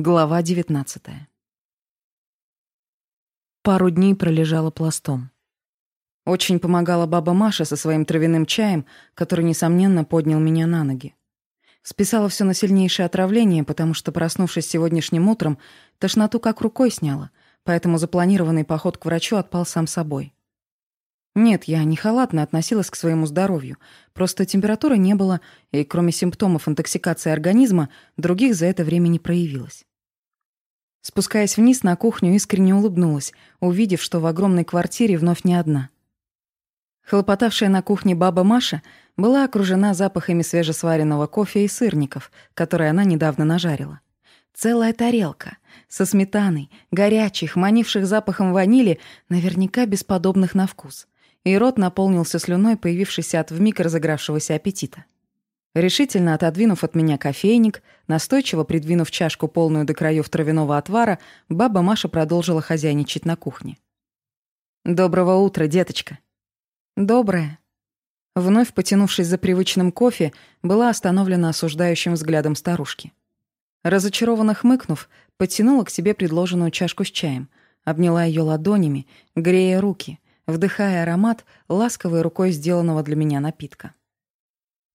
Глава 19. Пару дней пролежала пластом. Очень помогала баба Маша со своим травяным чаем, который, несомненно, поднял меня на ноги. Списала все на сильнейшее отравление, потому что, проснувшись сегодняшним утром, тошноту как рукой сняла, поэтому запланированный поход к врачу отпал сам собой. Нет, я не халатно относилась к своему здоровью, просто температуры не было, и кроме симптомов интоксикации организма, других за это время не проявилось. Спускаясь вниз на кухню, искренне улыбнулась, увидев, что в огромной квартире вновь не одна. Хлопотавшая на кухне баба Маша была окружена запахами свежесваренного кофе и сырников, которые она недавно нажарила. Целая тарелка со сметаной, горячих, манивших запахом ванили, наверняка бесподобных на вкус. И рот наполнился слюной, появившейся от вмиг разыгравшегося аппетита. Решительно отодвинув от меня кофейник, настойчиво придвинув чашку, полную до краев травяного отвара, баба Маша продолжила хозяйничать на кухне. «Доброго утра, деточка!» «Доброе!» Вновь потянувшись за привычным кофе, была остановлена осуждающим взглядом старушки. Разочарованно хмыкнув, подтянула к себе предложенную чашку с чаем, обняла ее ладонями, грея руки, вдыхая аромат ласковой рукой сделанного для меня напитка.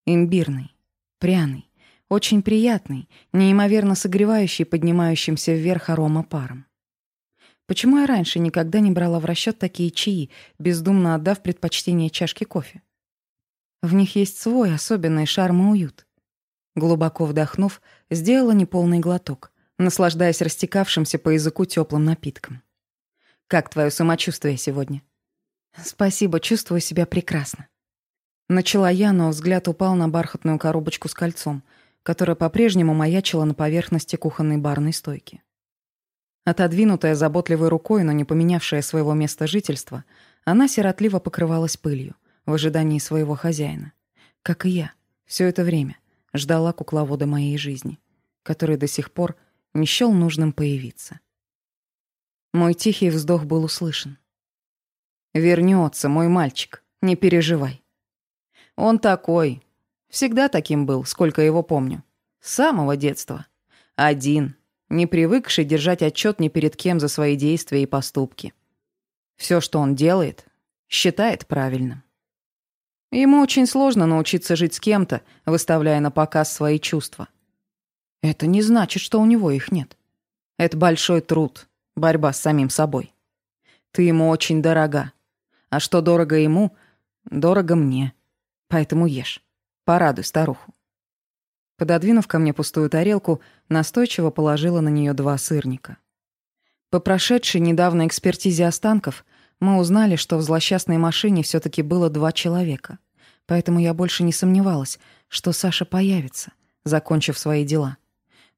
Имбирный, пряный, очень приятный, неимоверно согревающий поднимающимся вверх арома паром. Почему я раньше никогда не брала в расчет такие чаи, бездумно отдав предпочтение чашке кофе? В них есть свой особенный шарм и уют. Глубоко вдохнув, сделала неполный глоток, наслаждаясь растекавшимся по языку теплым напитком. «Как твое самочувствие сегодня?» «Спасибо, чувствую себя прекрасно». Начала я, но взгляд упал на бархатную коробочку с кольцом, которая по-прежнему маячила на поверхности кухонной барной стойки. Отодвинутая заботливой рукой, но не поменявшая своего места жительства, она сиротливо покрывалась пылью в ожидании своего хозяина. Как и я, все это время ждала кукловода моей жизни, который до сих пор не счёл нужным появиться. Мой тихий вздох был услышан. «Вернется, мой мальчик, не переживай. Он такой. Всегда таким был, сколько его помню. С самого детства. Один, не привыкший держать отчет ни перед кем за свои действия и поступки. Все, что он делает, считает правильным. Ему очень сложно научиться жить с кем-то, выставляя на показ свои чувства. Это не значит, что у него их нет. Это большой труд, борьба с самим собой. Ты ему очень дорога. А что дорого ему, дорого мне. Поэтому ешь. Порадуй старуху». Пододвинув ко мне пустую тарелку, настойчиво положила на нее два сырника. По прошедшей недавно экспертизе останков мы узнали, что в злосчастной машине все таки было два человека. Поэтому я больше не сомневалась, что Саша появится, закончив свои дела.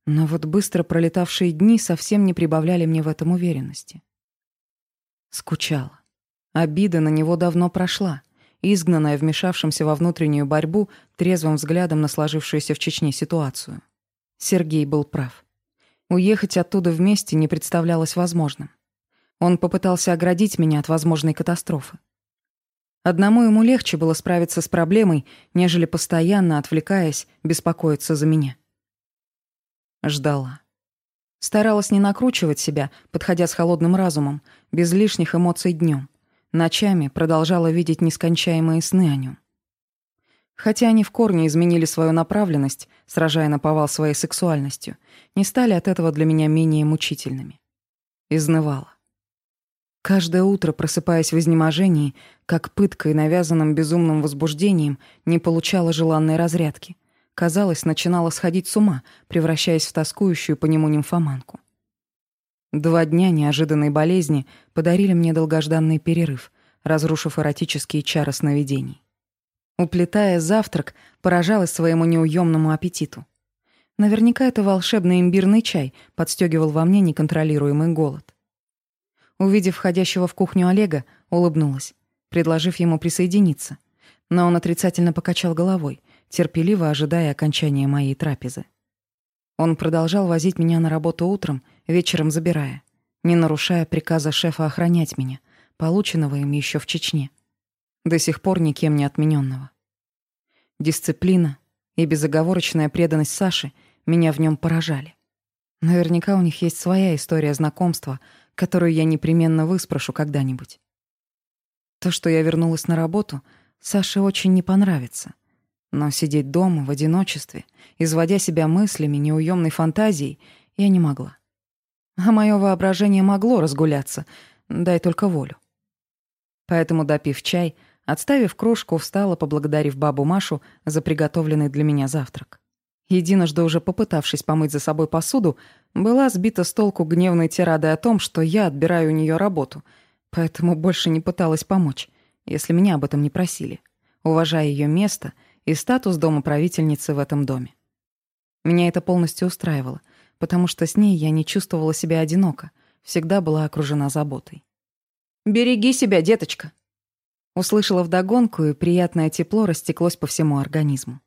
Но вот быстро пролетавшие дни совсем не прибавляли мне в этом уверенности. Скучала. Обида на него давно прошла изгнанная вмешавшимся во внутреннюю борьбу трезвым взглядом на сложившуюся в Чечне ситуацию. Сергей был прав. Уехать оттуда вместе не представлялось возможным. Он попытался оградить меня от возможной катастрофы. Одному ему легче было справиться с проблемой, нежели постоянно, отвлекаясь, беспокоиться за меня. Ждала. Старалась не накручивать себя, подходя с холодным разумом, без лишних эмоций днем. Ночами продолжала видеть нескончаемые сны о нем. Хотя они в корне изменили свою направленность, сражая наповал своей сексуальностью, не стали от этого для меня менее мучительными. Изнывала. Каждое утро, просыпаясь в изнеможении, как пыткой и навязанным безумным возбуждением, не получала желанной разрядки. Казалось, начинала сходить с ума, превращаясь в тоскующую по нему нимфоманку. Два дня неожиданной болезни подарили мне долгожданный перерыв, разрушив эротические чары сновидений. Уплетая завтрак, поражалась своему неуемному аппетиту. Наверняка это волшебный имбирный чай подстегивал во мне неконтролируемый голод. Увидев входящего в кухню Олега, улыбнулась, предложив ему присоединиться. Но он отрицательно покачал головой, терпеливо ожидая окончания моей трапезы. Он продолжал возить меня на работу утром — вечером забирая, не нарушая приказа шефа охранять меня, полученного им еще в Чечне, до сих пор никем не отмененного. Дисциплина и безоговорочная преданность Саши меня в нем поражали. Наверняка у них есть своя история знакомства, которую я непременно выспрошу когда-нибудь. То, что я вернулась на работу, Саше очень не понравится. Но сидеть дома в одиночестве, изводя себя мыслями неуемной фантазией, я не могла. А мое воображение могло разгуляться, дай только волю. Поэтому, допив чай, отставив кружку, встала, поблагодарив бабу Машу за приготовленный для меня завтрак. Единожды уже попытавшись помыть за собой посуду, была сбита с толку гневной тирадой о том, что я отбираю у нее работу, поэтому больше не пыталась помочь, если меня об этом не просили, уважая ее место и статус домоправительницы в этом доме. Меня это полностью устраивало — потому что с ней я не чувствовала себя одиноко, всегда была окружена заботой. «Береги себя, деточка!» Услышала вдогонку, и приятное тепло растеклось по всему организму.